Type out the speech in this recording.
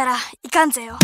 めたらいかんぜよ。